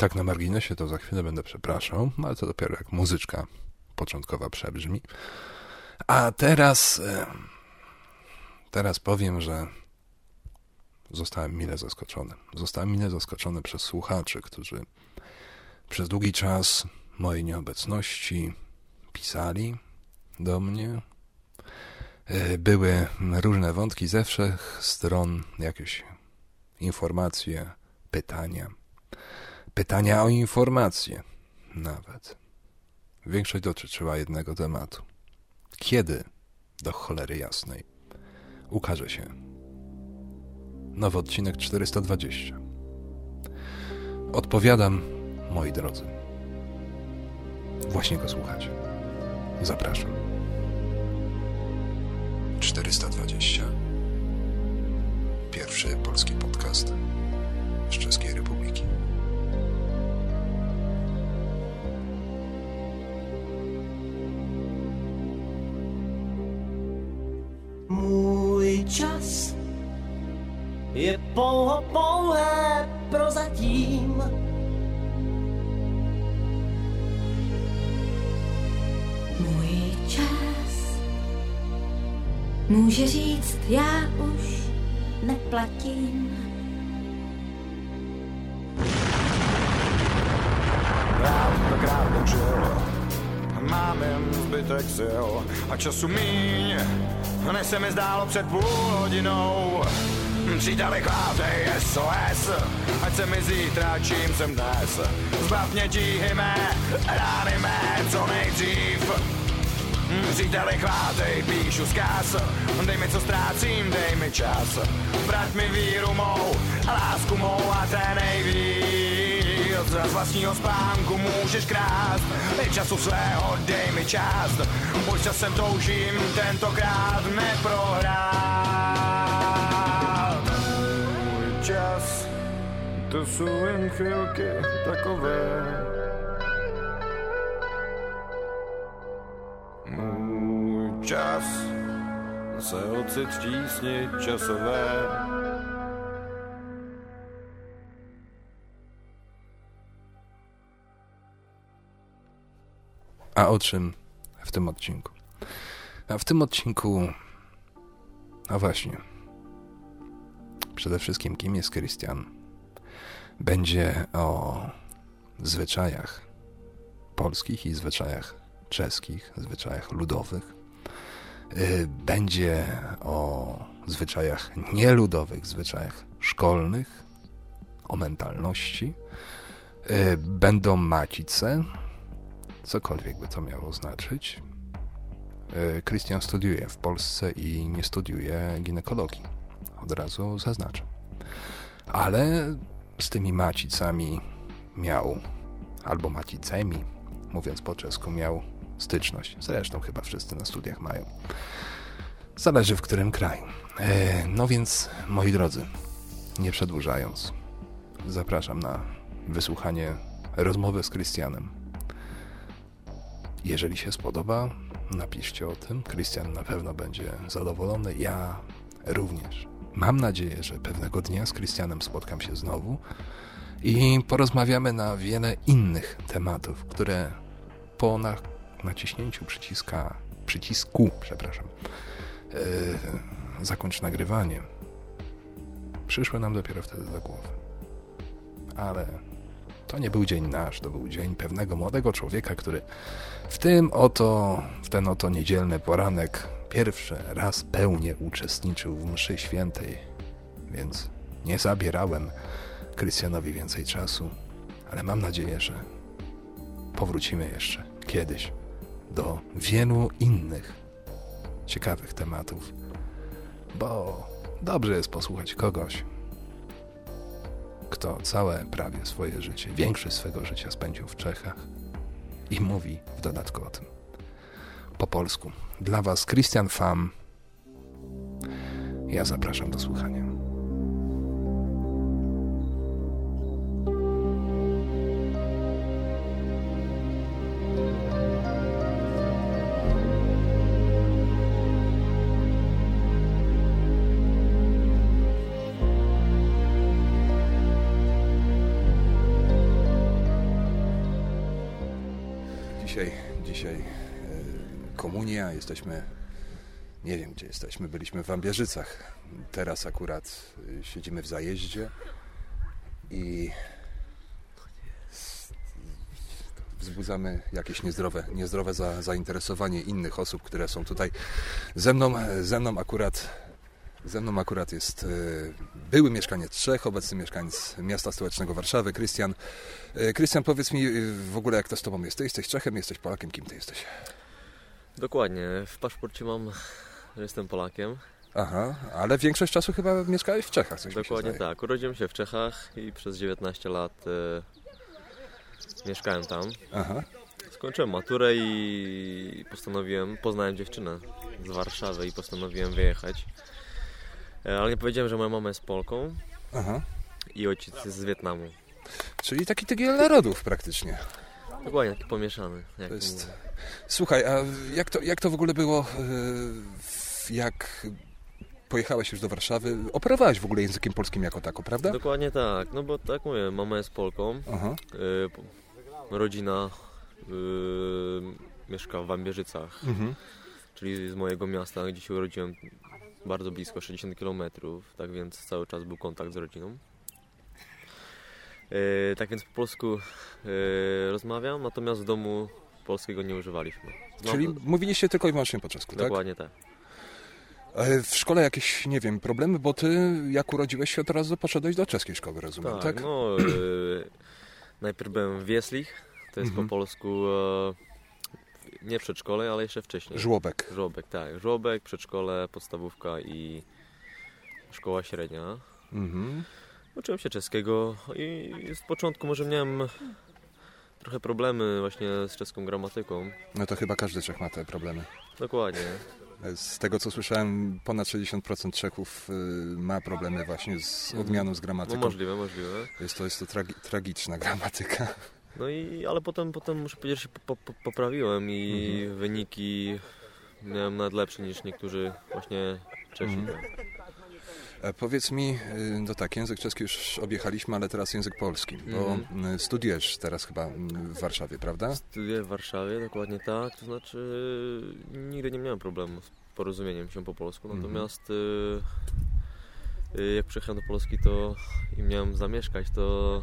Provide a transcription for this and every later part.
Tak na marginesie to za chwilę będę przepraszał, ale to dopiero jak muzyczka początkowa przebrzmi. A teraz... E, teraz powiem, że zostałem mile zaskoczony. Zostałem mile zaskoczony przez słuchaczy, którzy przez długi czas mojej nieobecności pisali do mnie. E, były różne wątki ze wszech stron, jakieś informacje, pytania. Pytania o informacje nawet. Większość dotyczyła jednego tematu. Kiedy, do cholery jasnej, ukaże się nowy odcinek 420? Odpowiadam, moi drodzy. Właśnie go słuchacie. Zapraszam. 420. Pierwszy polski podcast z Czeskiej Republiki. Mój czas je pouho pouhé prozatím. Můj čas může říct, já už neplatím. Rád učil, mám jen zbytek sil a času míň, než se mi zdálo před půl hodinou. Příteli chvátej SOS, ať se mi zítra, čím jsem dnes. Zbav mě tíhy mé, rány mé, co nejdřív. Příteli chvátej, píšu zkaz, dej mi co ztrácím, dej mi čas. Vrať mi víru mou, lásku mou a té nejvíc. Z vlastního spánku můžeš krást, dej času svého, dej mi čas. Buď časem toužím, tentokrát neprohrát. Můj čas, to jsou jen chvilky takové. Můj čas se ocit v tísni časové. A o czym w tym odcinku? A w tym odcinku, a właśnie, przede wszystkim kim jest Christian? Będzie o zwyczajach polskich i zwyczajach czeskich, zwyczajach ludowych. Y, Będzie o zwyczajach nieludowych, zwyczajach szkolnych, o mentalności. Y, Będą macice, cokolwiek by to miało znaczyć. Y, Christian studiuje w Polsce i nie studiuje ginekologii. Od razu zaznaczę. Ale z tymi macicami miał, albo macicemi, mówiąc po czesku, miał styczność. Zresztą chyba wszyscy na studiach mają. Zależy w którym kraju. E, no więc, moi drodzy, nie przedłużając, zapraszam na wysłuchanie rozmowy z Krystianem. Jeżeli się spodoba, napiszcie o tym. Krystian na pewno będzie zadowolony. Ja również. Mam nadzieję, że pewnego dnia z Krystianem spotkam się znowu i porozmawiamy na wiele innych tematów, które po na, naciśnięciu przyciska, przycisku, przepraszam, yy, zakończ nagrywanie, przyszły nam dopiero wtedy do głowy. Ale to nie był dzień nasz, to był dzień pewnego młodego człowieka, który w tym oto, w ten oto niedzielny poranek pierwszy raz pełnie uczestniczył w mszy świętej, więc nie zabierałem Krystianowi więcej czasu, ale mam nadzieję, że powrócimy jeszcze kiedyś do wielu innych ciekawych tematów, bo dobrze jest posłuchać kogoś, kto całe prawie swoje życie, większość swego życia spędził w Czechach i mówi w dodatku o tym po polsku. Dla Was Christian Fam. Ja zapraszam do słuchania. Jesteśmy, nie wiem gdzie jesteśmy, byliśmy w Wambierzycach. Teraz akurat e, siedzimy w zajeździe i wzbudzamy jakieś niezdrowe, niezdrowe za, zainteresowanie innych osób, które są tutaj ze mną. Ze mną akurat, ze mną akurat jest e, były mieszkaniec Czech, obecny mieszkaniec miasta stołecznego Warszawy, Krystian. E, Krystian, powiedz mi w ogóle jak to z Tobą jest? Ty jesteś Czechem, jesteś Polakiem, kim Ty jesteś? Dokładnie. W paszporcie mam, że jestem Polakiem. Aha, ale większość czasu chyba mieszkałeś w Czechach, coś Dokładnie tak. Urodziłem się w Czechach i przez 19 lat e, mieszkałem tam. Aha, Skończyłem maturę i postanowiłem, poznałem dziewczynę z Warszawy i postanowiłem wyjechać. E, Ale nie powiedziałem, że moja mama jest Polką aha. i ojciec jest z Wietnamu. Czyli taki tygiel narodów praktycznie. Dokładnie, taki pomieszany. To jest... mówię. Słuchaj, a jak to, jak to w ogóle było, e, jak pojechałeś już do Warszawy? Operowałeś w ogóle językiem polskim jako tako, prawda? Dokładnie tak, no bo tak mówię, mama jest Polką, e, rodzina e, mieszka w Wambierzycach. mhm. czyli z mojego miasta, gdzie się urodziłem, bardzo blisko, 60 km, tak więc cały czas był kontakt z rodziną. E, tak więc po polsku e, rozmawiam, natomiast w domu polskiego nie używaliśmy. Znam- Czyli mówiliście tylko i wyłącznie po czesku, tak? Dokładnie tak. E, W szkole jakieś, nie wiem, problemy, bo ty jak urodziłeś się od razu poszedłeś do czeskiej szkoły, rozumiem, tak? Tak, no e, najpierw byłem w Wieslich, to jest Mhm. po polsku e, nie przedszkole, ale jeszcze wcześniej. Żłobek. Żłobek, tak. Żłobek, przedszkole, podstawówka i szkoła średnia. Mhm. Uczyłem się czeskiego i z początku może miałem trochę problemy właśnie z czeską gramatyką. No to chyba każdy Czech ma te problemy. Dokładnie. Z tego co słyszałem, ponad 60% Czechów y, ma problemy właśnie z odmianą, z No gramatyką. możliwe, możliwe. Jest to, jest to tragi tragiczna gramatyka. No i ale potem, potem muszę powiedzieć, że się po, po, poprawiłem i wyniki miałem nawet lepsze niż niektórzy właśnie Czesi. Mhm. E, Powiedz mi, y, no tak, język czeski już objechaliśmy, ale teraz język polski, bo Mhm. studiujesz teraz chyba w Warszawie, prawda? Studiuję w Warszawie, dokładnie tak. To znaczy nigdy nie miałem problemu z porozumieniem się po polsku, Mhm. natomiast y, y, jak przyjechałem do Polski to i miałem zamieszkać, to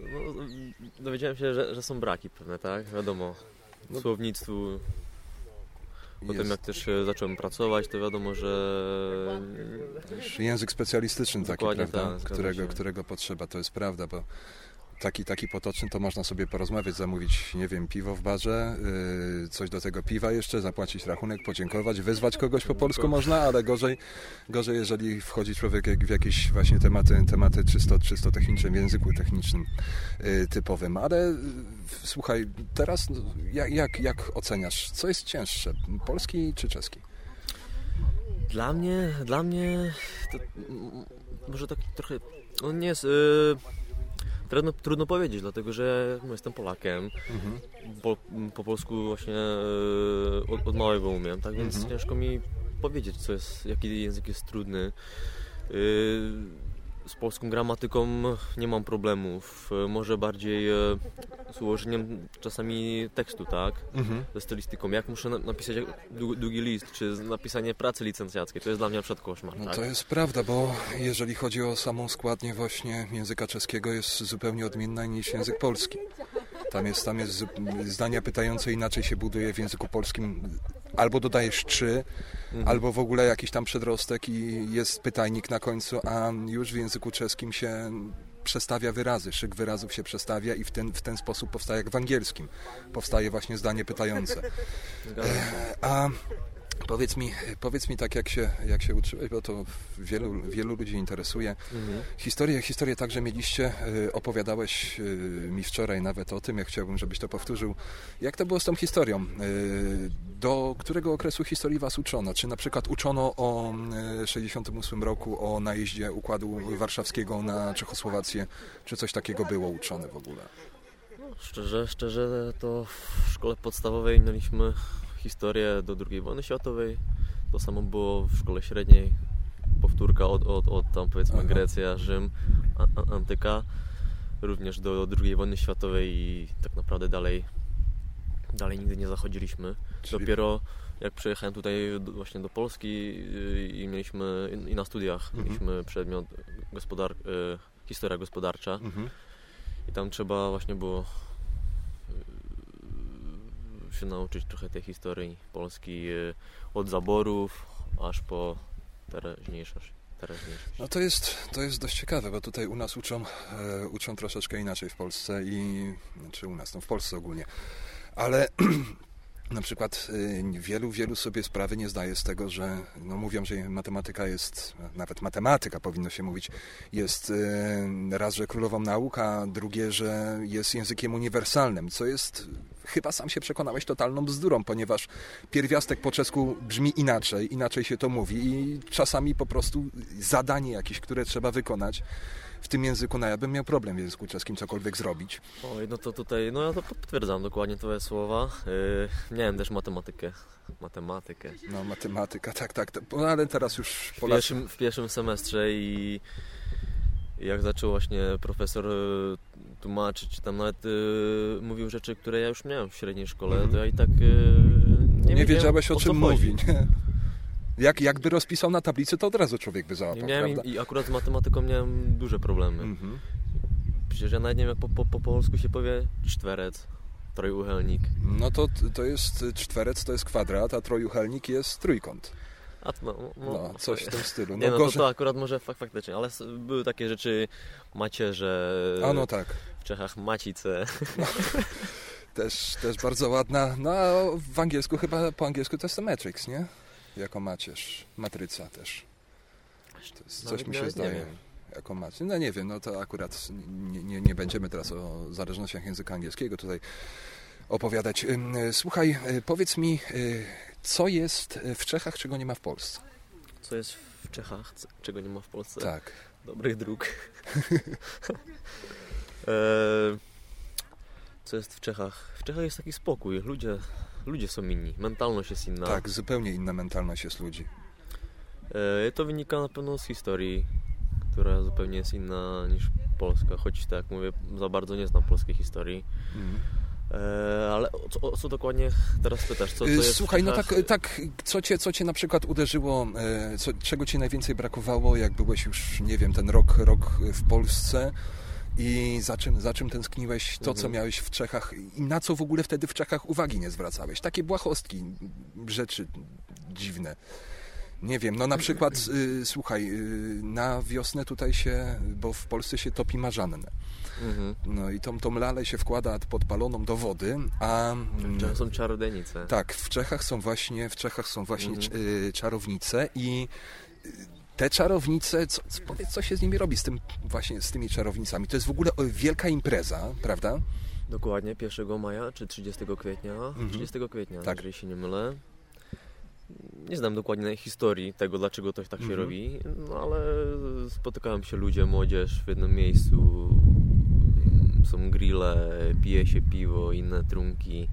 no, dowiedziałem się, że, że są braki pewne, tak? Wiadomo, No. słownictwu. Potem Jest jak też e, zacząłem pracować, to wiadomo, że język specjalistyczny taki, Dokładnie prawda? tak, którego, się. którego potrzeba, to jest prawda, bo taki, taki potoczny to można sobie porozmawiać, zamówić, nie wiem, piwo w barze, yy, coś do tego piwa jeszcze, zapłacić rachunek, podziękować, wyzwać kogoś po polsku można, ale gorzej, gorzej jeżeli wchodzi człowiek w jakieś właśnie tematy, tematy czysto, czysto techniczne, w języku technicznym yy, typowym. Ale yy, słuchaj, teraz no, jak, jak, jak oceniasz, co jest cięższe, polski czy czeski? Dla mnie, dla mnie to może tak trochę, on nie jest, y, trudno, trudno powiedzieć, dlatego że no, jestem Polakiem, Mhm. po, po polsku właśnie y, od, od małego umiem, tak więc Mhm. ciężko mi powiedzieć, co jest, jaki język jest trudny. Y, z polską gramatyką nie mam problemów, może bardziej y, z ułożeniem czasami tekstu, tak? Mhm. ze stylistyką. Jak muszę na- napisać dłu- długi list, czy napisanie pracy licencjackiej, to jest dla mnie na przykład koszmar. No tak? to jest prawda, bo jeżeli chodzi o samą składnię właśnie języka czeskiego jest zupełnie odmienna niż język polski. Tam jest, tam jest zdania pytające inaczej się buduje w języku polskim. Albo dodajesz czy, Mhm. albo w ogóle jakiś tam przedrostek i jest pytajnik na końcu, a już w języku czeskim się przestawia wyrazy, szyk wyrazów się przestawia i w ten, w ten sposób powstaje jak w angielskim. Powstaje właśnie zdanie pytające. A powiedz mi, powiedz mi tak, jak się, jak się uczyłeś, bo to wielu, wielu ludzi interesuje. Mhm. Historię, historię także mieliście, y, opowiadałeś y, mi wczoraj nawet o tym, jak chciałbym, żebyś to powtórzył. Jak to było z tą historią? Y, Do którego okresu historii was uczono? Czy na przykład uczono o y, 68 roku, o najeździe Układu Warszawskiego na Czechosłowację? Czy coś takiego było uczone w ogóle? Szczerze, szczerze to w szkole podstawowej mieliśmy historię do II wojny światowej. To samo było w szkole średniej. Powtórka od, od, od tam powiedzmy Aha. Grecja, Rzym, a, antyka. Również do II wojny światowej i tak naprawdę dalej dalej nigdy nie zachodziliśmy. Czyli- Dopiero jak przyjechałem tutaj właśnie do Polski yy, i mieliśmy i na studiach Mhm. mieliśmy przedmiot gospodar, yy, historia gospodarcza Mhm. i tam trzeba właśnie było się nauczyć trochę tej historii Polski yy, od zaborów aż po teraźniejszość. No to jest, to jest dość ciekawe, bo tutaj u nas uczą, e, uczą troszeczkę inaczej w Polsce i, czy u nas, no w Polsce ogólnie, ale na przykład y, wielu, wielu sobie sprawy nie zdaje z tego, że no mówią, że matematyka jest, nawet matematyka powinno się mówić, jest y, raz, że królową nauk, a drugie, że jest językiem uniwersalnym, co jest, chyba sam się przekonałeś, totalną bzdurą, ponieważ pierwiastek po czesku brzmi inaczej, inaczej się to mówi i czasami po prostu zadanie jakieś, które trzeba wykonać w tym języku, no ja bym miał problem w języku czeskim cokolwiek zrobić. Oj, no to tutaj, no ja to potwierdzam dokładnie twoje słowa. Yy, miałem też matematykę. Matematykę. No matematyka, tak, tak, no, ale teraz już W Polacy... pierwszym, w pierwszym semestrze i jak zaczął właśnie profesor y, tłumaczyć, tam nawet y, mówił rzeczy, które ja już miałem w średniej szkole, Mhm. to ja i tak y, nie, Nie, wiedziałeś o, czym mówi, nie? Jak, jakby rozpisał na tablicy, to od razu człowiek by Nie załapał, miałem prawda? i, akurat z matematyką miałem duże problemy. Mhm. Przecież ja nawet nie wiem jak po, po, po polsku się powie cztwerec, trojuhelnik. No to, to jest cztwerec, to jest kwadrat, a trojuhelnik jest trójkąt. A, no, no, No, coś w tym stylu. Nie, no to, gorzej- to akurat może fak, faktycznie, ale były takie rzeczy, macierze, A no tak, w Czechach macice. też, też bardzo ładna. No a w angielsku chyba, po angielsku to jest to matrix, nie? Jako macierz, matryca też. To jest, coś Nawet mi się zdaje. Jako macierz. No nie wiem, no to akurat nie, nie, nie będziemy teraz o zależnościach języka angielskiego tutaj opowiadać. Słuchaj, y, powiedz mi, y, co jest w Czechach, czego nie ma w Polsce? Co jest w Czechach, czego nie ma w Polsce? Tak. Dobrych dróg. Eee, Co jest w Czechach? W Czechach jest taki spokój, ludzie, ludzie są inni, mentalność jest inna. Tak, zupełnie inna mentalność jest ludzi. Eee, To wynika na pewno z historii, która zupełnie jest inna niż Polska, choć tak jak mówię, za bardzo nie znam polskiej historii. Mhm. Eee, ale o co, o co dokładnie teraz pytasz? Co, co Y, jest Słuchaj, no tak, tak co, cię, co cię na przykład uderzyło, e, co, czego ci najwięcej brakowało, jak byłeś już, nie wiem, ten rok, rok w Polsce i za czym, za czym tęskniłeś, to co Mhm. miałeś w Czechach i na co w ogóle wtedy w Czechach uwagi nie zwracałeś? Takie błahostki, rzeczy dziwne. Nie wiem, no na przykład, y, słuchaj, y, na wiosnę tutaj się, bo w Polsce się topi marzannę. Mhm. No i tą, tą lalę się wkłada podpaloną do wody, a... W Czechach są czarodziejnice. Tak, w Czechach są właśnie, w Czechach są właśnie Mhm. y, czarownice i y, te czarownice, co, powiedz, co się z nimi robi, z tym właśnie z tymi czarownicami? To jest w ogóle o, wielka impreza, prawda? Dokładnie 1 maja czy 30 kwietnia. 30 kwietnia, Tak. jeżeli się nie mylę. Nie znam dokładnie historii tego, dlaczego to tak się Mhm. robi, no ale spotykają się ludzie, młodzież w jednym miejscu, są grille, pije się piwo, inne trunki.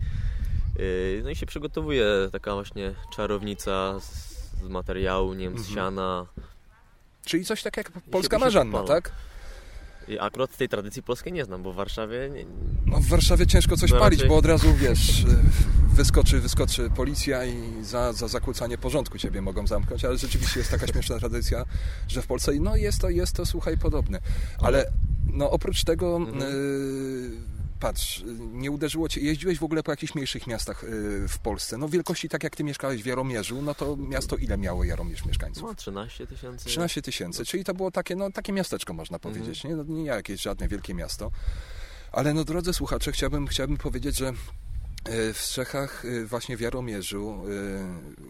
Yy, No i się przygotowuje taka właśnie czarownica z, z materiału, nie wiem, z Mhm. siana. Czyli coś tak jak polska marzanna, tak? I akurat tej tradycji polskiej nie znam, bo w Warszawie nie, No w Warszawie ciężko coś No palić, raczej- bo od razu, wiesz, wyskoczy, wyskoczy policja i za, za zakłócanie porządku ciebie mogą zamknąć, ale rzeczywiście jest taka śmieszna tradycja, że w Polsce, no jest to, jest to, słuchaj, podobne. Ale no oprócz tego, Mhm. y, patrz, y, nie uderzyło cię, jeździłeś w ogóle po jakichś mniejszych miastach y, w Polsce, no wielkości tak jak ty mieszkałeś w Jaromierzu, no to miasto ile miało Jaromierz mieszkańców? ma 13 tysięcy. 13 tysięcy, czyli to było takie, no, takie miasteczko, można Mhm. powiedzieć, nie? No, nie jakieś żadne wielkie miasto. Ale no, drodzy słuchacze, chciałbym, chciałbym powiedzieć, że e, w Czechach, e, właśnie w Jaromierzu,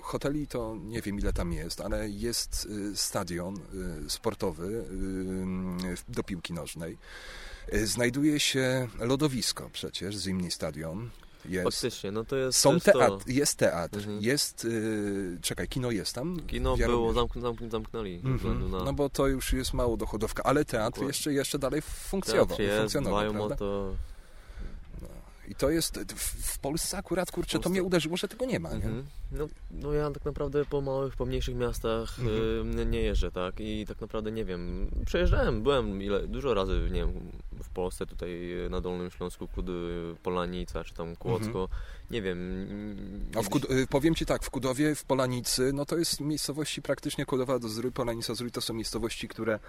hoteli to nie wiem ile tam jest, ale jest stadion sportowy do piłki nożnej. E, Znajduje się lodowisko przecież, zimny stadion. Jest. Faktycznie, no to jest, Są jest to. teatr, jest teatr, Mhm. jest, e, czekaj, kino jest tam? Kino w było, zamk zamk zamknęli Mhm. na... No bo to już jest mało dochodowka, ale teatr Dokładnie. jeszcze, jeszcze dalej funkcjonował. teatr jest, funkcjonował dbają o prawda? to. I to jest, w, Polsce akurat, kurczę, to mnie uderzyło, że tego nie ma, nie? Mhm. No, no ja tak naprawdę po małych, po mniejszych miastach Mhm. y, nie jeżdżę, tak? I tak naprawdę nie wiem. Przejeżdżałem, byłem ile, dużo razy, nie wiem, w Polsce, tutaj na Dolnym Śląsku, Kudy, Polanica, czy tam Kłodzko. Nie wiem. A w Kud- y, powiem Ci tak, w Kudowie, w Polanicy, no to jest miejscowości praktycznie Kudowa do Zrój, Polanica Zrój to są miejscowości, które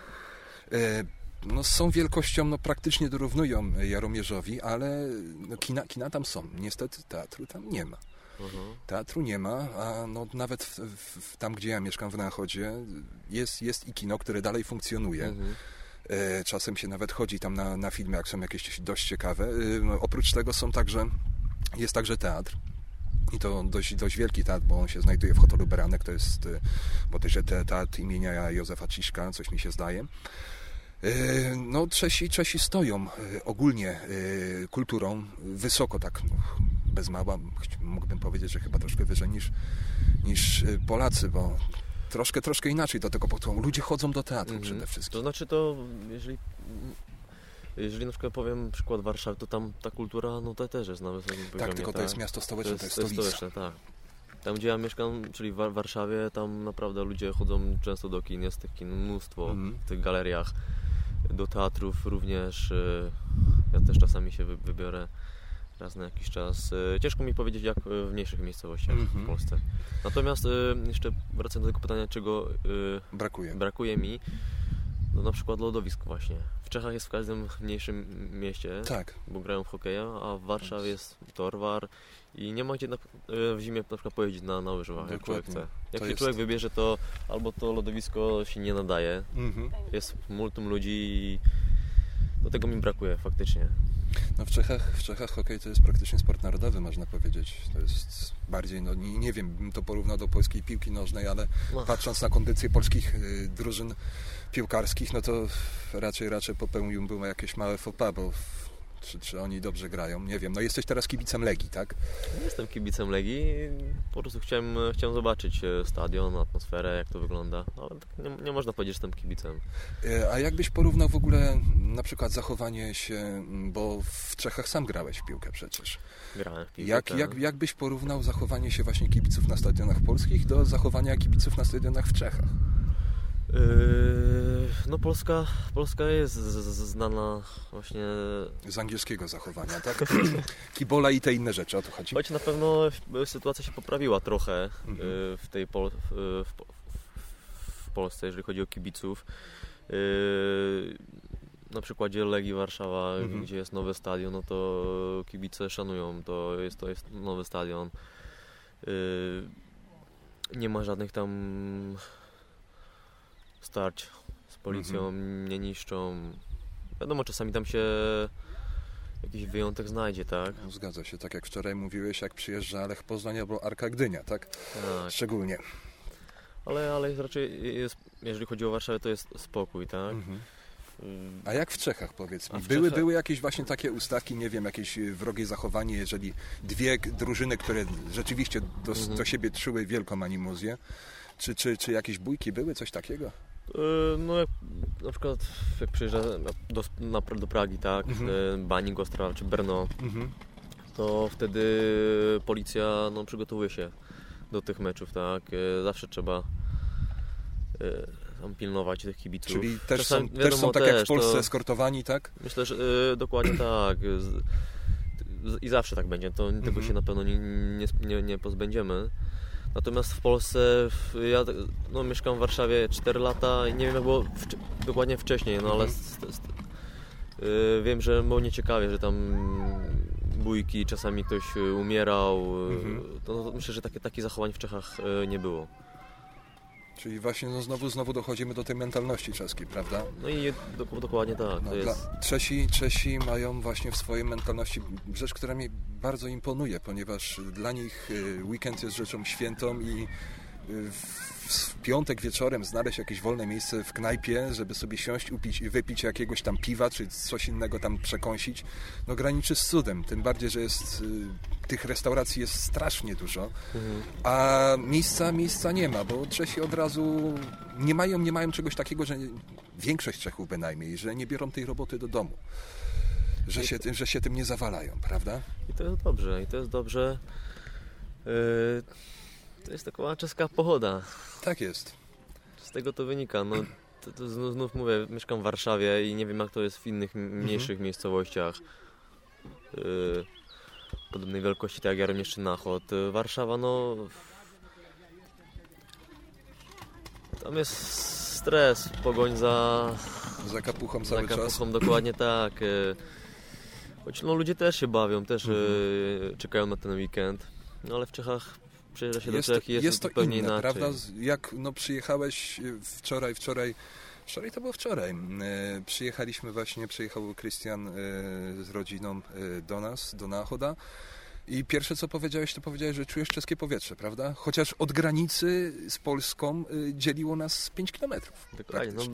no, są wielkością, no praktycznie dorównują Jaromierzowi, ale no, kina, kina tam są. Niestety teatru tam nie ma. Aha. Teatru nie ma, a no, nawet w, w, tam, gdzie ja mieszkam w Nachodzie, jest, jest i kino, które dalej funkcjonuje. Mhm. E, Czasem się nawet chodzi tam na, na filmy, jak są jakieś dość ciekawe. E, Oprócz tego są także, jest także teatr. I to dość, dość wielki teatr, bo on się znajduje w hotelu Beranek. To jest e, bodajże te- teatr imienia Józefa Ciszka, coś mi się zdaje. E, No, Czesi, Czesi stoją e, ogólnie e, kulturą wysoko, tak no, bez mała. Mógłbym powiedzieć, że chyba troszkę wyżej niż, niż Polacy, bo troszkę, troszkę inaczej do tego podchodzą. Ludzie chodzą do teatru Mhm. przede wszystkim. To znaczy to, jeżeli, jeżeli na przykład powiem przykład Warszawy, to tam ta kultura, no to też jest na wysokim poziomie. Tak, tylko to jest miasto stołeczne, to jest, to jest stolica. stołeczne, tak. Tam gdzie ja mieszkam, czyli w Wa- Warszawie, tam naprawdę ludzie chodzą często do kin, jest tych kin mnóstwo Mhm. w tych galeriach, do teatrów również. y, Ja też czasami się wy- wybiorę raz na jakiś czas. Y, Ciężko mi powiedzieć jak y, w mniejszych miejscowościach Mhm. w Polsce. Natomiast jeszcze wracając do tego pytania, czego Brakuje. brakuje mi, no na przykład lodowisk właśnie. W Czechach jest w każdym mniejszym mieście, Tak, bo grają w hokeja, a w Warszawie jest Torwar i nie ma gdzie na, w zimie na przykład pojeździć na, na łyżwach, jak człowiek chce. Jak To się jest- człowiek wybierze, to albo to lodowisko się nie nadaje, mhm. jest multum ludzi i do tego mi brakuje faktycznie. No w Czechach, w Czechach hokej to jest praktycznie sport narodowy, można powiedzieć. To jest bardziej, no nie, nie wiem, bym to porównał do polskiej piłki nożnej, ale No. patrząc na kondycję polskich y, drużyn piłkarskich, no to raczej, raczej popełniłbym jakieś małe faux pas, bo w- czy, czy oni dobrze grają, nie wiem. No jesteś teraz kibicem Legii, tak? Nie Jestem kibicem Legii, po prostu chciałem, chciałem zobaczyć e, stadion, atmosferę, jak to wygląda, ale tak nie, nie można powiedzieć, że jestem kibicem. Y, A jakbyś porównał w ogóle na przykład zachowanie się, bo w Czechach sam grałeś w piłkę przecież. Grałem w piłkę. Jak, tak. jak, jak byś porównał zachowanie się właśnie kibiców na stadionach polskich do zachowania kibiców na stadionach w Czechach? Yy, no Polska, Polska jest znana właśnie, Z angielskiego zachowania, tak? Kibola i te inne rzeczy, o to chodzi. choć na pewno w- sytuacja się poprawiła trochę Mhm. yy, w tej Pol, w, w, w Polsce, jeżeli chodzi o kibiców. Na przykładzie Legii Warszawa, Mhm. gdzie jest nowy stadion, no to kibice szanują, to jest, to jest nowy stadion. Nie ma żadnych tam starć z policją, Mhm. nie niszczą. Wiadomo, czasami tam się jakiś wyjątek znajdzie, tak? No, Zgadza się, tak jak wczoraj mówiłeś, jak przyjeżdża Lech Poznań albo Arka Gdynia, tak? tak. Szczególnie. Ale, ale raczej, jest, jeżeli chodzi o Warszawę, to jest spokój, tak? Mhm. Yy, A jak w Czechach, powiedz A mi? w Były, Czechach- były jakieś właśnie takie ustawki, nie wiem, jakieś y, wrogie zachowanie, jeżeli dwie drużyny, które rzeczywiście do, Mhm. do siebie czuły wielką animuzję, czy, czy, czy jakieś bójki były, coś takiego? Yy, No jak na przykład jak przyjeżdża do, na, do Pragi, tak, Mhm. Baník Ostrava czy Brno, Mhm. to wtedy policja no, przygotowuje się do tych meczów, tak, Yy, zawsze trzeba tam pilnować tych kibiców. Czyli też Czasami, są, też są wiadomo, tak jak w też, Polsce to- eskortowani, tak? Myślę, że yy, dokładnie tak. Z, z, I zawsze tak będzie. To, Tego Mhm. się na pewno nie, nie, nie pozbędziemy. Natomiast w Polsce, w, ja no, mieszkam w Warszawie 4 lata i nie wiem jak było wcze- dokładnie wcześniej, no ale Mhm. z, z, yy, wiem, że było nieciekawie, że tam bójki, czasami ktoś yy, umierał. yy, Mhm. To, to myślę, że takie, takich zachowań w Czechach nie było. Czyli właśnie no, znowu, znowu dochodzimy do tej mentalności czeskiej, prawda? No i do, dokładnie tak. No, jest, Czesi, Czesi mają właśnie w swojej mentalności rzecz, która mi bardzo imponuje, ponieważ dla nich y, weekend jest rzeczą świętą i w, piątek wieczorem znaleźć jakieś wolne miejsce w knajpie, żeby sobie siąść, upić, wypić jakiegoś tam piwa, czy coś innego tam przekąsić, no graniczy z cudem. Tym bardziej, że jest, y, tych restauracji jest strasznie dużo, mhm. a miejsca, miejsca nie ma, bo Czesi od razu nie mają, nie mają czegoś takiego, że większość Czechów bynajmniej, że nie biorą tej roboty do domu. że się, tym- że się tym nie zawalają, prawda? I to jest dobrze, i to jest dobrze. Yy, to jest taka czeska pochoda. Tak jest. Z tego to wynika. No, to, to znów, znów mówię, mieszkam w Warszawie i nie wiem jak to jest w innych m- mniejszych miejscowościach. Yy, podobnej wielkości tak jak Jaromierz czy Nachod. Yy, Warszawa no... Tam jest stres, pogoń za, Za kapuchą za cały czas. kapuchą, dokładnie tak. yy. Choć no, ludzie też się bawią, też Mhm. yy, czekają na ten weekend. No ale w Czechach przyjeżdża się Jest, do Czech i jest, jest to zupełnie inne, inaczej. prawda? Jak no, przyjechałeś y, wczoraj, wczoraj, wczoraj to było wczoraj. E, przyjechaliśmy właśnie, przyjechał Krystian e, z rodziną e, do nas, do Nachoda. I pierwsze co powiedziałeś, to powiedziałeś, że czujesz czeskie powietrze, prawda? Chociaż od granicy z Polską dzieliło nas 5 kilometrów. Dokładnie, no,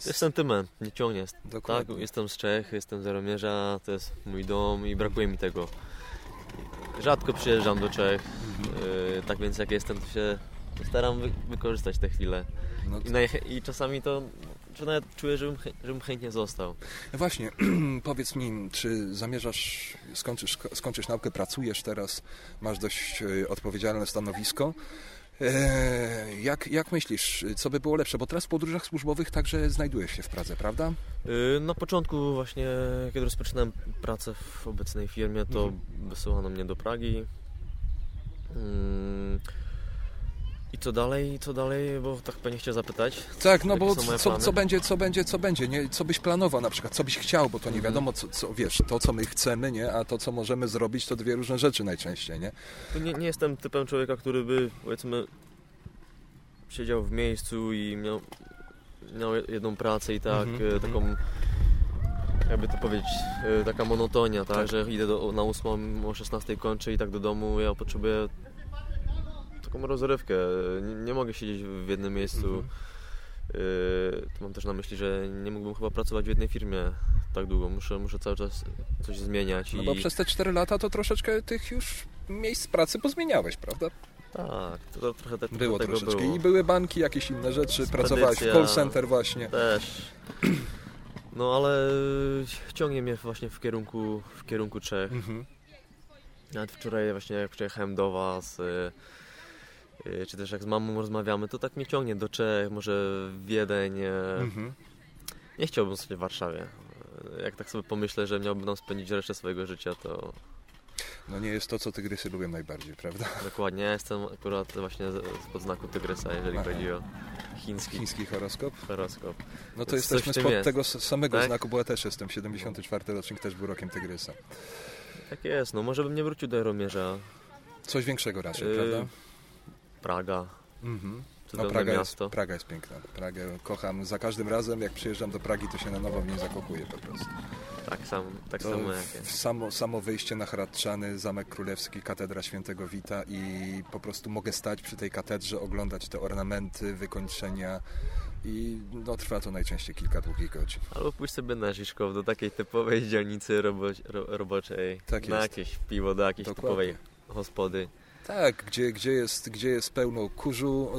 to jest sentyment, nie ciągnie. Tak, Dokładnie. jestem z Czech, jestem z Jaromierza, to jest mój dom i brakuje mi tego. Rzadko przyjeżdżam do Czech, yy, tak więc jak jestem, to się staram wy, wykorzystać te chwile. No, I, najchę- I czasami to, że nawet czuję, żebym, chę- żebym chętnie został. No Właśnie, powiedz mi, czy zamierzasz, skończysz, skończysz naukę, pracujesz teraz, masz dość e, odpowiedzialne stanowisko. E, jak, jak myślisz, co by było lepsze? Bo teraz w podróżach służbowych także znajdujesz się w Pradze, prawda? Yy, Na początku właśnie, kiedy rozpoczynałem pracę w obecnej firmie, to Mhm. wysyłano mnie do Pragi. Yy, I co dalej, co dalej, bo tak pewnie chciał zapytać. Tak, no bo co, co będzie, co będzie, co będzie, nie? Co byś planował na przykład, co byś chciał, bo to nie Mhm. wiadomo, co, co, wiesz, to co my chcemy, nie? A to co możemy zrobić, to dwie różne rzeczy najczęściej, nie? Nie, nie jestem typem człowieka, który by powiedzmy siedział w miejscu i miał, miał jedną pracę i tak, Mhm, e, taką jakby to powiedzieć, e, taka monotonia, tak, Tak. że idę do, na 8, o 16 kończę i tak do domu, ja potrzebuję taką rozrywkę, nie, nie mogę siedzieć w jednym miejscu. Mhm. E, to mam też na myśli, że nie mógłbym chyba pracować w jednej firmie tak długo, muszę, muszę cały czas coś zmieniać No i bo przez te 4 lata to troszeczkę tych już miejsc pracy pozmieniałeś, prawda? tak, to trochę, te, Było tego troszeczkę. było. I były banki, jakieś inne rzeczy, Spedycja. pracowałeś w call center właśnie. Też. No ale ciągnie mnie właśnie w kierunku, w kierunku Czech. Mhm. Nawet wczoraj właśnie jak przyjechałem do Was, y, y, czy też jak z mamą rozmawiamy, to tak mnie ciągnie do Czech, może w Wiedeń. y. Mhm. Nie chciałbym sobie w Warszawie. Y, Jak tak sobie pomyślę, że miałbym tam spędzić resztę swojego życia, to No nie jest to, co tygrysy lubią najbardziej, prawda? dokładnie. Ja jestem akurat właśnie z- spod znaku Tygrysa, jeżeli Aha. chodzi o chiński Chiński horoskop. horoskop. No to Coś jesteśmy spod jest. tego samego Tak? znaku, bo ja też jestem. 74 rocznik też był rokiem tygrysa. Tak jest, no może bym nie wrócił do Jaromierza. Coś większego raczej, Y, prawda? Praga, Mhm. No Praga jest, miasto. Praga jest piękna. Pragę kocham. Za każdym razem, jak przyjeżdżam do Pragi, to się na nowo w niej zakochuję po prostu. Tak samo, tak To samo jak ja. samo, samo wyjście na Hradczany, Zamek Królewski, Katedra Świętego Wita i po prostu mogę stać przy tej katedrze, oglądać te ornamenty, wykończenia i no, trwa to najczęściej kilka długich godzin. Albo pójść sobie na Žižkov do takiej typowej dzielnicy robo, ro, roboczej. Tak na jest. jakieś piwo, do jakiejś Dokładnie. typowej hospody. Tak, gdzie, gdzie, jest, gdzie jest pełno kurzu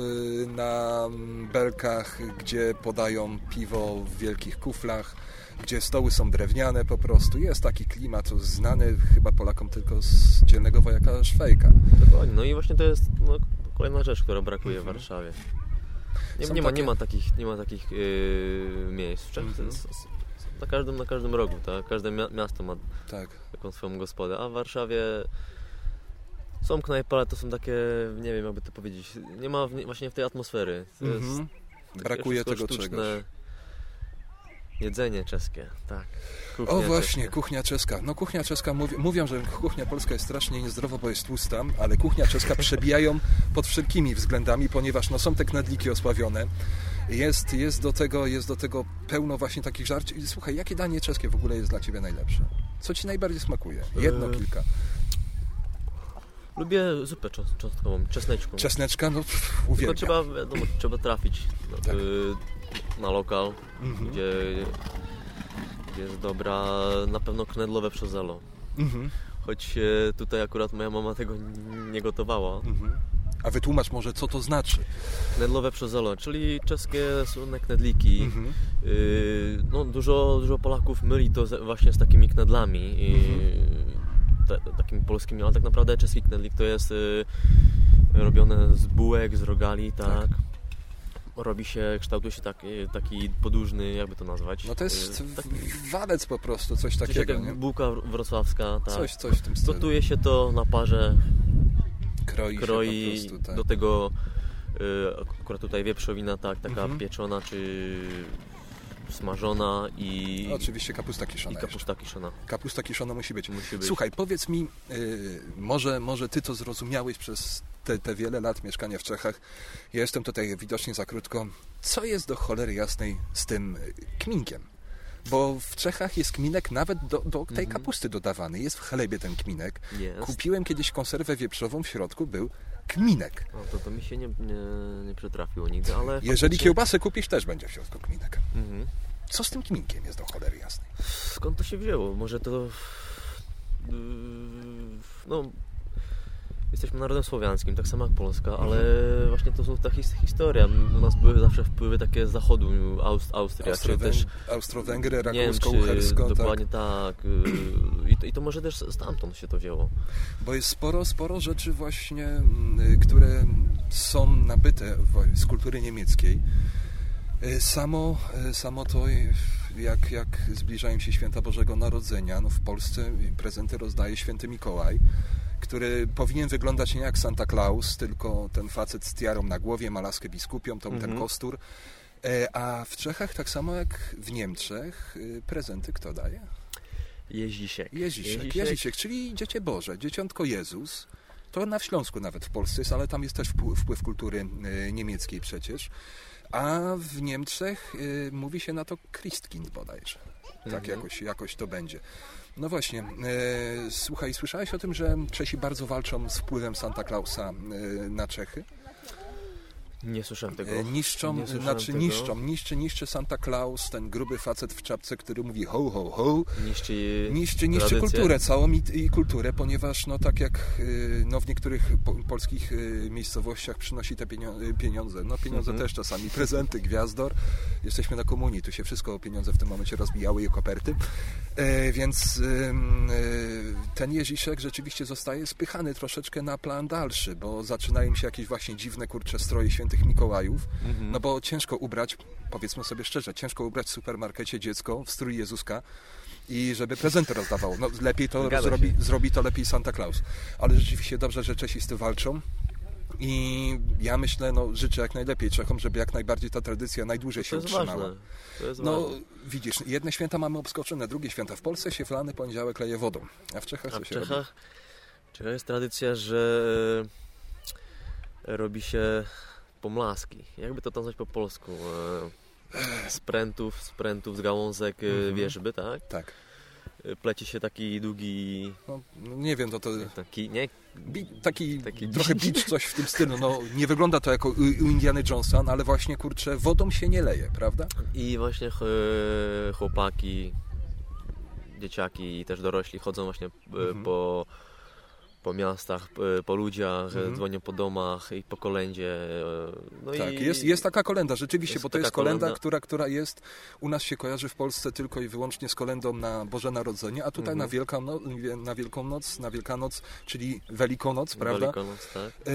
y, na belkach, gdzie podają piwo w wielkich kuflach, gdzie stoły są drewniane po prostu. Jest taki klimat znany chyba Polakom tylko z dzielnego wojaka Szwejka. Dokładnie. No i właśnie to jest no, kolejna rzecz, która brakuje w Warszawie. Nie, nie, ma, takie- nie ma takich, nie ma takich yy, miejsc. W Mhm. na, każdym, na każdym rogu, tak? Każde mia- miasto ma Tak. taką swoją gospodę, a w Warszawie są knajpy, ale to są takie, nie wiem jakby to powiedzieć, nie ma w, nie, właśnie w tej atmosfery. Mhm. Brakuje tego sztuczne czegoś. Jedzenie czeskie, tak. O Kuchnia właśnie, czeska. kuchnia czeska. No kuchnia czeska, mówi, mówią, że kuchnia polska jest strasznie niezdrowa, bo jest tłusta, ale kuchnia czeska przebijają pod wszelkimi względami, ponieważ no, są te knedliki osławione. Jest, jest, do tego, jest do tego pełno właśnie takich żarci. I Słuchaj, jakie danie czeskie w ogóle jest dla Ciebie najlepsze? Co Ci najbardziej smakuje? Jedno, Eee, kilka. Lubię zupę czosnkową, czesneczką. Czesneczka, no pff, Tylko uwielbiam. trzeba, wiadomo, trzeba trafić no, Tak. y, na lokal, Mhm. gdzie, gdzie jest dobra, na pewno knedlowe przezelo. Mhm. Choć e, tutaj akurat moja mama tego nie gotowała. Mhm. A wytłumacz może, co to znaczy. Knedlowe przezolo, czyli czeskie słynne knedliki. Mhm. Yy, no, dużo, dużo Polaków myli to z, właśnie z takimi knedlami. I te, takimi polskimi, ale tak naprawdę czeski knedlik to jest yy, robione z bułek, z rogali, tak. Robi się, kształtuje się taki, taki podłużny, jakby to nazwać. No to jest taki, walec po prostu, coś coś takiego, jak nie? bułka wrocławska, tak. Coś, coś w tym stylu. Gotuje się to na parze, Kroi, kroi prostu, tak. do tego y, akurat tutaj wieprzowina tak, taka Mhm. pieczona czy smażona i, Oczywiście kapusta kiszona i jeszcze. kapusta kiszona. Kapusta kiszona musi być. Musi być. Słuchaj, powiedz mi, y, może, może ty to zrozumiałeś przez te, te wiele lat mieszkania w Czechach. Ja jestem tutaj widocznie za krótko. Co jest do cholery jasnej z tym kminkiem? Bo w Czechach jest kminek nawet do, do tej kapusty dodawany. Jest w chlebie ten kminek. Mhm. Jest. Kupiłem kiedyś konserwę wieprzową, w środku był kminek. No, to, to mi się nie, nie, nie przytrafiło nigdy, ale... Jeżeli faktycznie- kiełbasę kupisz, też będzie w środku kminek. Mhm. Co z tym kminkiem jest do cholery jasnej? Skąd to się wzięło? Może to... No... Jesteśmy narodem słowiańskim, tak samo jak Polska, ale Mhm. właśnie to są ta his- historia. U nas były zawsze wpływy takie z zachodu, Aust- Austria, czy też Austro-Węg- Austro-Węgry, Niemcy, Rakousko-Uhersko, tak. dokładnie tak. yy, I to, I to może też stamtąd się to wzięło. Bo jest sporo, sporo rzeczy właśnie, mm, które są nabyte z kultury niemieckiej. Y, Samo, y, samo to, y, jak, jak zbliżają się święta Bożego Narodzenia, no w Polsce prezenty rozdaje święty Mikołaj, który powinien wyglądać nie jak Santa Claus, tylko ten facet z tiarą na głowie, ma laskę biskupią, tą, ten Mhm. kostur. E, A w Czechach, tak samo jak w Niemczech, y, prezenty kto daje? Jeździsiek. Jezisiek, Jezisiek, czyli Dziecię Boże, Dzieciątko Jezus. To na Śląsku nawet w Polsce jest, ale tam jest też wpływ, wpływ kultury y, niemieckiej przecież. A w Niemczech y, mówi się na to Christkind bodajże. Tak Mhm. jakoś, jakoś to będzie. No właśnie, y, słuchaj, słyszałeś o tym, że Czesi bardzo walczą z wpływem Santa Clausa y, na Czechy? Nie słyszałem tego. E, Niszczą, Nie słyszałem znaczy tego. niszczą, niszczy, niszczy Santa Claus, ten gruby facet w czapce, który mówi ho, ho, ho. Niszczy, Niszczy, niszczy kulturę, całą i, i kulturę, ponieważ no tak jak y, no, w niektórych po, polskich y, miejscowościach przynosi te y, pieniądze, no pieniądze Mhm. też czasami, prezenty, gwiazdor, jesteśmy na komunii, tu się wszystko o pieniądze w tym momencie rozbijały i koperty, e, więc y, ten Jeziszek rzeczywiście zostaje spychany troszeczkę na plan dalszy, bo zaczynają się jakieś właśnie dziwne kurcze stroje świętych Mikołajów, Mhm. no bo ciężko ubrać, powiedzmy sobie szczerze, ciężko ubrać w supermarkecie dziecko w strój Jezuska i żeby prezenty rozdawał. No lepiej to Zgadza zrobi, się. zrobi to lepiej Santa Claus. Ale rzeczywiście dobrze, że Czesi z tym walczą. I ja myślę, no życzę jak najlepiej Czechom, żeby jak najbardziej ta tradycja najdłużej się To utrzymała. ważne. To jest No ważne. widzisz, jedne święta mamy obskoczone, drugie święta. W Polsce się wlany poniedziałek leje wodą, a w Czechach A co w się robi? Czechach, w Czechach jest tradycja, że robi się pomlaski. Jakby to nazwać po polsku? E, Z prętów, z prętów, z gałązek e, Mhm. wierzby, tak? Tak. E, Pleci się taki długi... No, no nie wiem, to to Taki, nie? Bi, taki, Taki trochę bicz. coś w tym stylu. No, nie wygląda to jako u, u Indiana Jonesa, no, ale właśnie, kurczę, wodą się nie leje, prawda? I właśnie ch- chłopaki, dzieciaki i też dorośli chodzą właśnie e, Mhm. po, po miastach, po ludziach, Mhm. dzwonią po domach i po kolędzie. e, No tak, i jest, jest taka kolenda, rzeczywiście, jest bo to jest kolenda, kolenda. Która, która jest, u nas się kojarzy w Polsce tylko i wyłącznie z kolendą na Boże Narodzenie, a tutaj Mhm. na, Wielką no, na Wielką Noc, na Wielkanoc, czyli Welikonoc, prawda? Wielkanoc, tak? E,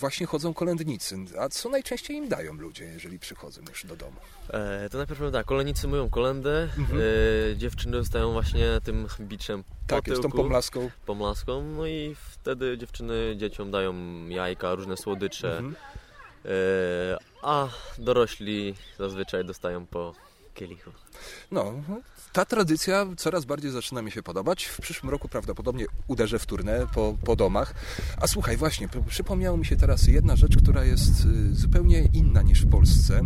właśnie chodzą kolędnicy. A co najczęściej im dają ludzie, jeżeli przychodzą już do domu? E, to najpierw tak, kolenicy mówią kolendę, Mhm. e, dziewczyny dostają właśnie tym biczem po Tak, jest tą tyłku, pomlaską. pomlaską, no i wtedy dziewczyny dzieciom dają jajka, różne słodycze, Mhm. e, a dorośli zazwyczaj dostają po kielichu. No, ta tradycja coraz bardziej zaczyna mi się podobać. W przyszłym roku prawdopodobnie uderzę w turnę po, po domach. A słuchaj, właśnie, przypomniała mi się teraz jedna rzecz, która jest y, zupełnie inna niż w Polsce.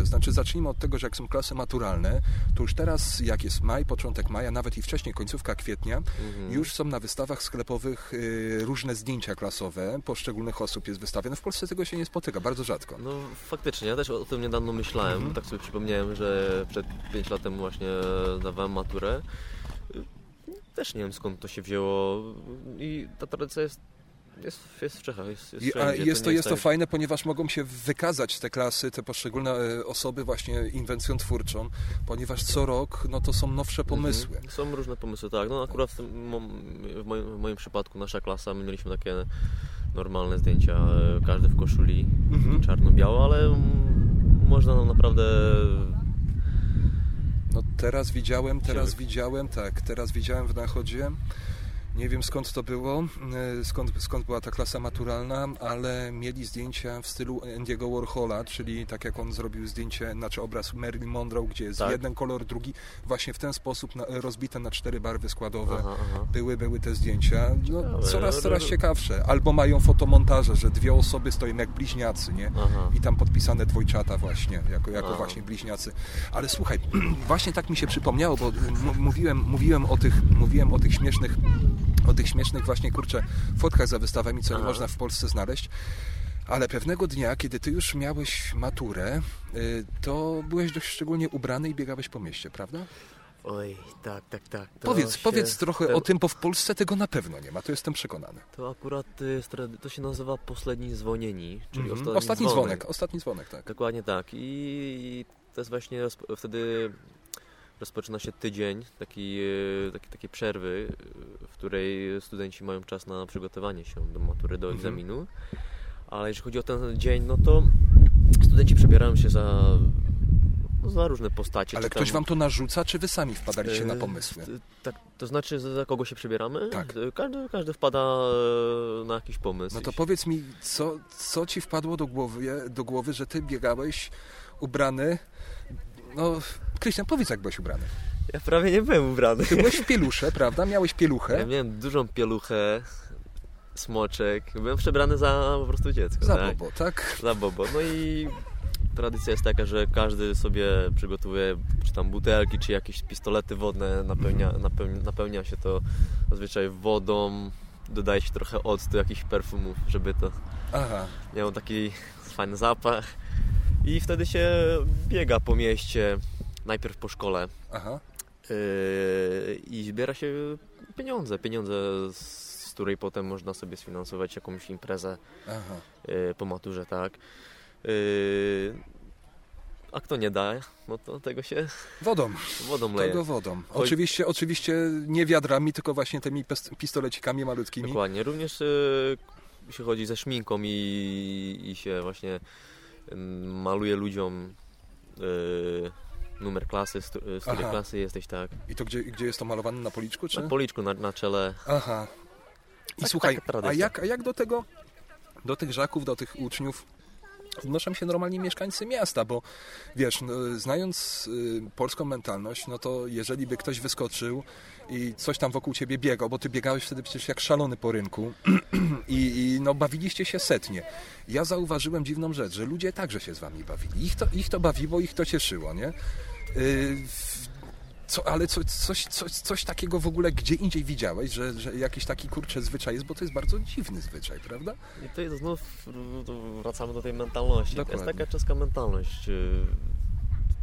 E, Znaczy, zacznijmy od tego, że jak są klasy maturalne, to już teraz, jak jest maj, początek maja, nawet i wcześniej, końcówka kwietnia, Mhm. już są na wystawach sklepowych y, różne zdjęcia klasowe poszczególnych osób jest wystawione. W Polsce tego się nie spotyka, bardzo rzadko. No faktycznie, ja też o tym niedawno myślałem, Mhm. tak sobie przypomniałem, że przed 5 lat temu właśnie zdawałem maturę. Też nie wiem skąd to się wzięło i ta tradycja jest Jest, jest w Czechach, jest, jest wszędzie, jest to, nie jest to tak- fajne, ponieważ mogą się wykazać te klasy, te poszczególne e, osoby właśnie inwencją twórczą, ponieważ co rok no to są nowsze pomysły. Mhm. Są różne pomysły, tak. No akurat w, tym, w, moim, w moim przypadku nasza klasa, my mieliśmy takie normalne zdjęcia, e, każdy w koszuli Mhm. czarno-biało, ale można nam naprawdę No teraz widziałem, teraz widziałem, tak, teraz widziałem w Nachodzie. Nie wiem skąd to było, e, skąd, skąd była ta klasa maturalna, ale mieli zdjęcia w stylu Andiego Warhola, czyli tak jak on zrobił zdjęcie, znaczy obraz Marilyn Monroe, gdzie jest Tak. jeden kolor, drugi, właśnie w ten sposób na, rozbite na cztery barwy składowe. Aha, aha. Były, były te zdjęcia, no, coraz, coraz ciekawsze. Albo mają fotomontaże, że dwie osoby stoją jak bliźniacy, nie? Aha. I tam podpisane dwojczata właśnie, jako, jako właśnie bliźniacy. Ale słuchaj, właśnie tak mi się przypomniało, bo mówiłem, mówiłem, o tych, mówiłem o tych śmiesznych, o tych śmiesznych właśnie, kurczę, fotkach za wystawami, co nie można w Polsce znaleźć. Ale pewnego dnia, kiedy ty już miałeś maturę, y, to byłeś dość szczególnie ubrany i biegałeś po mieście, prawda? Oj, tak, tak, tak. To Powiedz, się- powiedz trochę o tym, bo w Polsce tego na pewno nie ma, to jestem przekonany. To akurat trady- to się nazywa posledni dzwonieni, czyli Mhm. ostatni, Ostatni dzwonek. dzwonek, ostatni dzwonek, tak. Dokładnie tak. I to jest właśnie wtedy rozpoczyna się tydzień taki, e, taki, takiej przerwy, e, w której studenci mają czas na przygotowanie się do matury, do Mhm. egzaminu. Ale jeżeli chodzi o ten dzień, no to studenci przebierają się za, no, za różne postacie. Ale tam- ktoś wam to narzuca, czy wy sami wpadaliście na E, pomysły? t- Tak, to znaczy, za kogo się przebieramy? Tak. Każdy, każdy wpada na jakiś pomysł. No to powiedz mi, co, co ci wpadło do głowy, do głowy, że ty biegałeś ubrany. No, Krystian, powiedz, jak byłeś ubrany. Ja prawie nie byłem ubrany. Ty byłeś w pielusze, prawda? Miałeś Ja pieluchę. miałem dużą pieluchę, smoczek. Byłem przebrany za po prostu dziecko. Za tak? bobo, tak? Za bobo. No i tradycja jest taka, że każdy sobie przygotuje czy tam butelki, czy jakieś pistolety wodne, napełnia, napełnia, napełnia się to zazwyczaj wodą, dodaje się trochę octu, jakichś perfumów, żeby to Aha. miało taki fajny zapach. I wtedy się biega po mieście, najpierw po szkole Aha. yy, i zbiera się pieniądze, pieniądze z, której potem można sobie sfinansować jakąś imprezę Aha. yy, po maturze, tak. Yy, a kto nie da, no to tego się Wodą. wodą leje. Tego wodą. Chodź- Oczywiście, oczywiście nie wiadrami, tylko właśnie tymi pistolecikami malutkimi. Dokładnie. Również yy, się chodzi ze szminką i, i się właśnie maluje ludziom yy, numer klasy, z, której Aha. klasy jesteś, tak. I to gdzie, gdzie jest to malowane? Na policzku, czy? Na policzku, na, na czele. Aha. I Tak- słuchaj, a jak, a jak do tego, do tych żaków, do tych uczniów odnoszą się normalnie mieszkańcy miasta, bo wiesz, no, znając y, polską mentalność, no to jeżeli by ktoś wyskoczył i coś tam wokół ciebie biegał, bo ty biegałeś wtedy przecież jak szalony po rynku i, i no bawiliście się setnie. Ja zauważyłem dziwną rzecz, że ludzie także się z wami bawili. Ich to, ich to bawiło, ich to cieszyło, nie? Y, co, ale co, coś, coś, coś takiego w ogóle gdzie indziej widziałeś, że, że jakiś taki kurczę zwyczaj jest, bo to jest bardzo dziwny zwyczaj, prawda? I to jest znów to wracamy do tej mentalności. To Dokładnie. jest taka czeska mentalność. Yy,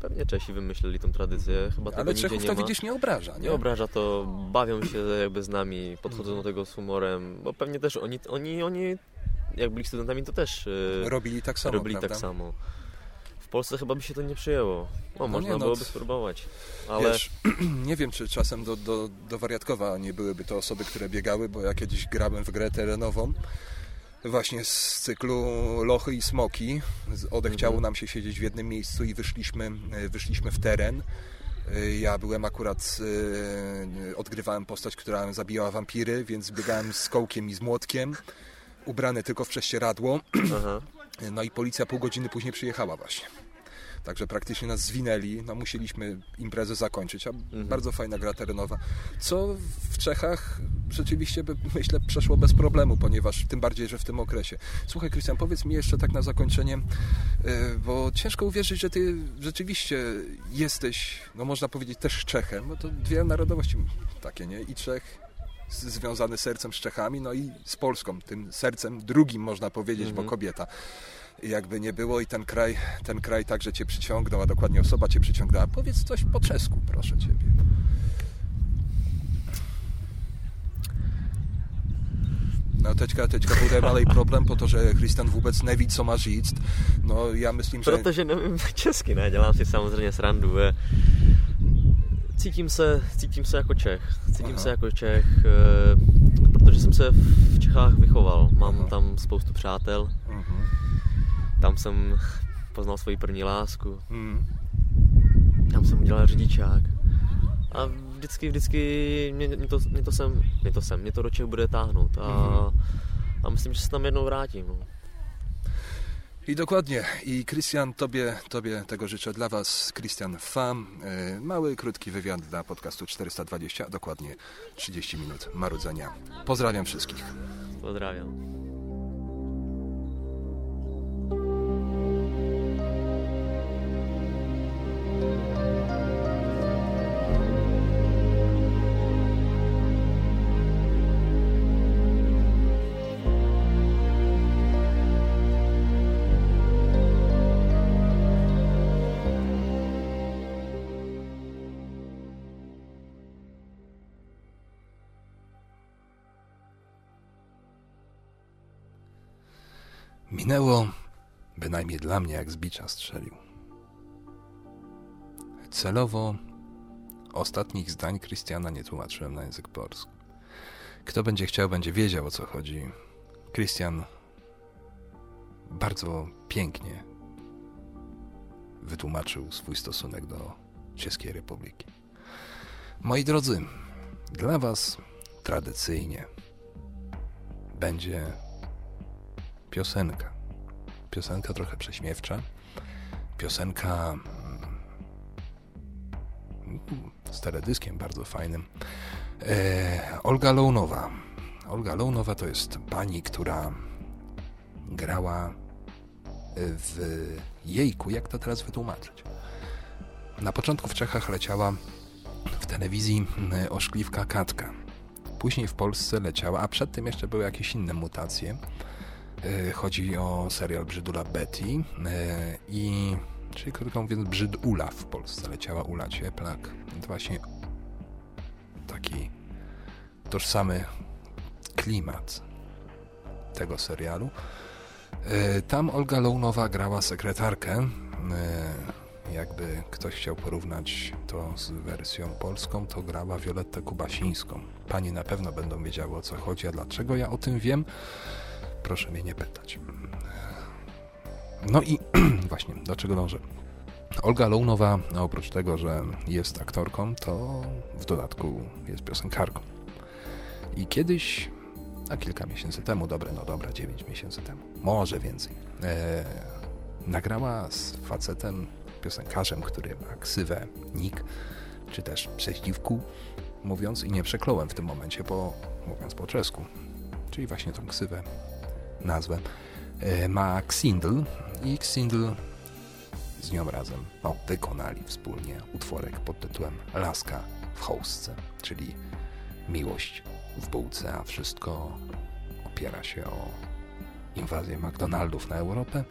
Pewnie Czesi wymyślili tą tradycję. Chyba Ale Czechów nie to ma. widzisz nie obraża, nie? Nie obraża to, bawią się jakby z nami, podchodzą do tego z humorem, bo pewnie też oni, oni, oni jak byli studentami, to też yy, Robili tak samo, robili prawda? tak samo. W Polsce chyba by się to nie przyjęło. No, można nie, no byłoby spróbować. Ale Wiesz, nie wiem, czy czasem do, do, do Wariatkowa nie byłyby to osoby, które biegały, bo ja kiedyś grałem w grę terenową, właśnie z cyklu Lochy i Smoki. Odechciało Mhm. nam się siedzieć w jednym miejscu i wyszliśmy, e, wyszliśmy w teren. E, Ja byłem akurat, e, odgrywałem postać, która zabijała wampiry, więc biegałem z kołkiem i z młotkiem, ubrany tylko w prześcieradło. aha, No i policja pół godziny później przyjechała właśnie. Także praktycznie nas zwinęli, no musieliśmy imprezę zakończyć, a Mhm. bardzo fajna gra terenowa. Co w Czechach rzeczywiście by, myślę przeszło bez problemu, ponieważ tym bardziej, że w tym okresie. Słuchaj Krystian, powiedz mi jeszcze tak na zakończenie, yy, bo ciężko uwierzyć, że ty rzeczywiście jesteś, no można powiedzieć też Czechem, bo to dwie narodowości takie, nie? I Czech związany sercem z Czechami, no i z Polską, tym sercem drugim można powiedzieć, Mhm. bo kobieta. Jakby nie było i ten kraj, ten kraj także cię przyciągnął, a dokładnie osoba cię przyciągnęła. Powiedz coś po czesku, proszę ciebie. No teďka, teďka bude malý problém, protože Christian vůbec neví, co má říct. No já myslím, že... Protože nevím česky, ne, dělám si samozřejmě srandu. Je. Cítím se, cítím se jako Čech. Cítím Aha. se jako Čech, eh, protože jsem se v Čechách vychoval. Mám tam spoustu přátel. Tam jsem poznal svoji první lásku. Mhm. Tam jsem udělal řidičák. A vždycky, vždycky mě, mě, to, mě to sem, mě to sem, mě to do Čech bude táhnout. A, a myslím, že se tam jednou vrátím. No. I dokładnie. I Christian, tobie, tobie tego życzę dla Was. Christian Fam. E, Mały, krótki wywiad dla podcastu 420, a dokładnie 30 minut marudzenia. Pozdrawiam wszystkich. Pozdrawiam. Minęło, bynajmniej dla mnie, jak z strzelił. Celowo ostatnich zdań Christiana nie tłumaczyłem na język polski. Kto będzie chciał, będzie wiedział o co chodzi. Christian bardzo pięknie wytłumaczył swój stosunek do Czeskiej Republiki. Moi drodzy, dla Was tradycyjnie będzie piosenka. Piosenka trochę prześmiewcza. Piosenka mm, z teledyskiem bardzo fajnym. E, Olga Lounowa. Olga Lounowa to jest pani, która grała w jejku. Jak to teraz wytłumaczyć? Na początku w Czechach leciała w telewizji mm, Oszkliwka Katka. Później w Polsce leciała, a przed tym jeszcze były jakieś inne mutacje. E, Chodzi o serial Brzydula Betty e, i czyli krótko mówiąc Brzydula w Polsce leciała Ula Cieplak. To właśnie taki tożsamy klimat tego serialu. E, Tam Olga Lounowa grała sekretarkę. Jakby ktoś chciał porównać to z wersją polską, to grała Violettę Kubasińską. Panie na pewno będą wiedziały o co chodzi, a dlaczego ja o tym wiem? Proszę mnie nie pytać. No i właśnie, do czego dążę? Olga Lounowa, oprócz tego, że jest aktorką, to w dodatku jest piosenkarką. I kiedyś, a kilka miesięcy temu, dobre, no dobra, 9 miesięcy temu, może więcej, e, nagrała z facetem, piosenkarzem, który ma ksywę Nick, czy też przeździwku, mówiąc, i nie przekląłem w tym momencie, bo mówiąc po czesku, czyli właśnie tą ksywę, nazwę, e, ma Xindl i Xindl z nią razem no, wykonali wspólnie utworek pod tytułem Laska w hołsce, czyli miłość w bułce, a wszystko opiera się o inwazję McDonaldów na Europę,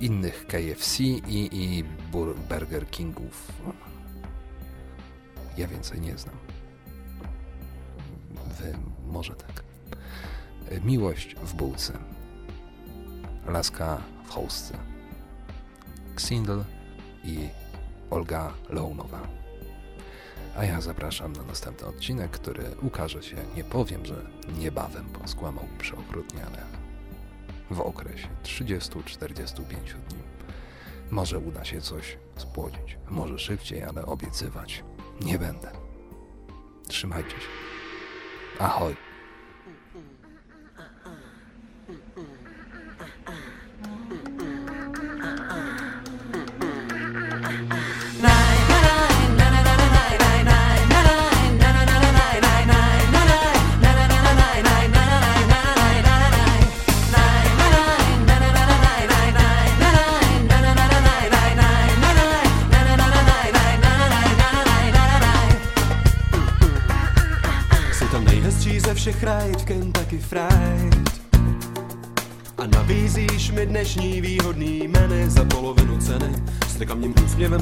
innych KFC i, i Bur- Burger Kingów. Ja więcej nie znam. Wy może tak. Miłość w bułce. Laska w hołsce. Xindl i Olga Lounowa. A ja zapraszam na następny odcinek, który ukaże się, nie powiem, że niebawem, bo skłamał przeokrutnie, ale w okresie 30-45 dni. Może uda się coś spłodzić, może szybciej, ale obiecywać nie będę. Trzymajcie się. Ahoj.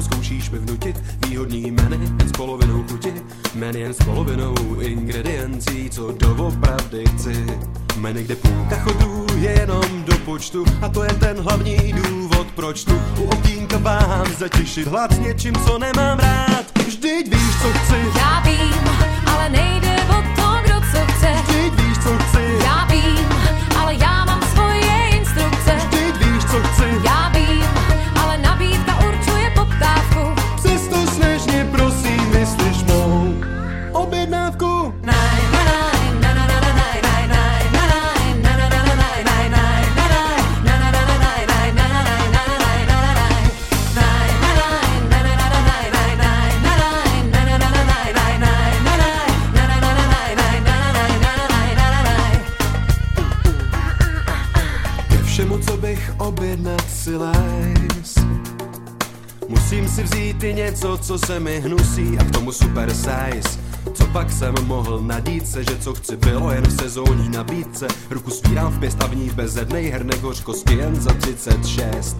Úsměvem zkoušíš mi vnutit výhodný jen s polovinou chuti Meny jen s polovinou ingrediencí, co doopravdy chci. Meny, kde půlka chodů je jenom do počtu A to je ten hlavní důvod, proč tu u okýnka váhám zatěšit hlad něčím, co nemám rád se mi hnusí a k tomu super size. Co pak jsem mohl nadít se, že co chci bylo jen v sezónní nabídce. Ruku svírám v pěst a v ní bezednej jen za 36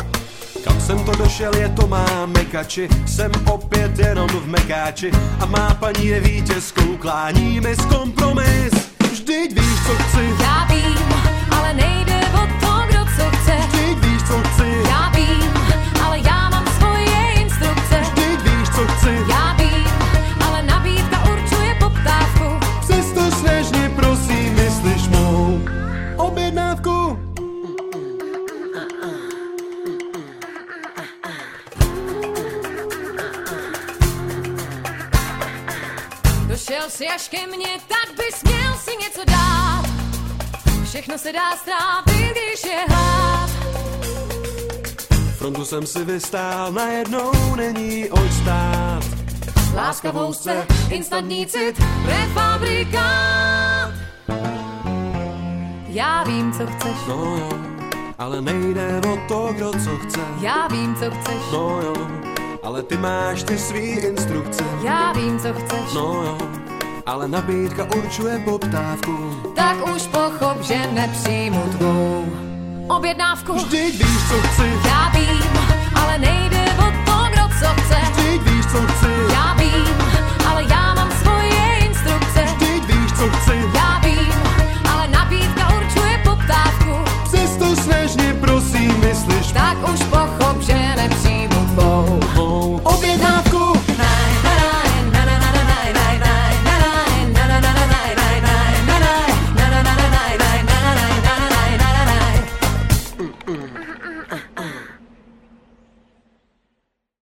kam jsem to došel, je to má mekači. Jsem opět jenom v mekáči. A má paní je vítězkou Klání mi z kompromis. Vždyť víš, co chci. Já vím, ale nejde o to, kdo co chce. Vždyť víš, co chci. Já chci Já vím, ale nabídka určuje poptávku. Přesto snežně prosím, vyslyš mou objednávku Došel si až ke mně, tak bys měl si něco dát. Všechno se dá strávit, když je hlad. Frontu jsem si vystál, najednou není oč stát. Láskavou se, instantní cit, prefabrikát. Já vím, co chceš, No jo, ale nejde o to, kdo co chce. Já vím, co chceš, No jo, ale ty máš ty svý instrukce. Já vím, co chceš. No jo, ale nabídka určuje poptávku. Tak už pochop, že nepřijmu tvou objednávku. Vždyť víš, co chci. Já vím, ale nejde o to, kdo co chce. Vždyť víš, co chci. Já vím, ale já mám svoje instrukce. Vždyť víš, co chci. Já vím, ale nabídka určuje poptávku. Přesto snažně prosím, myslíš. Tak už po